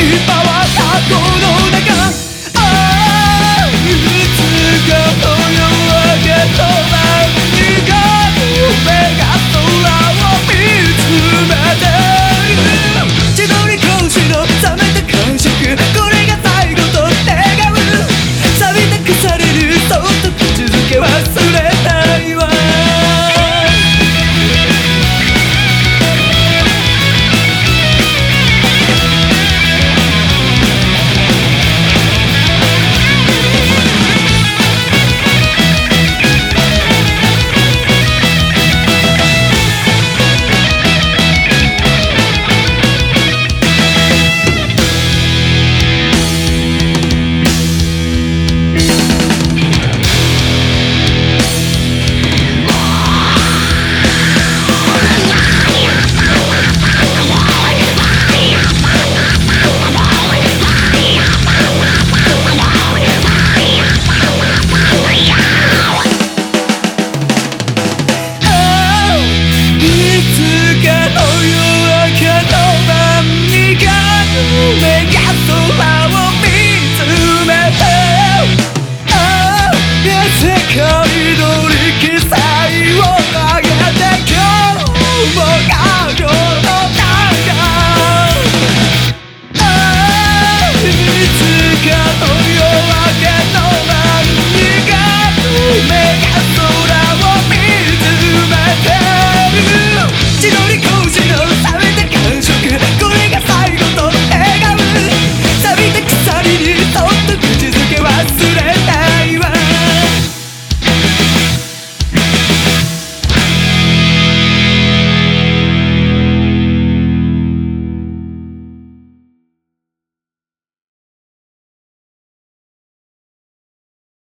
今は過去の世界乗り刻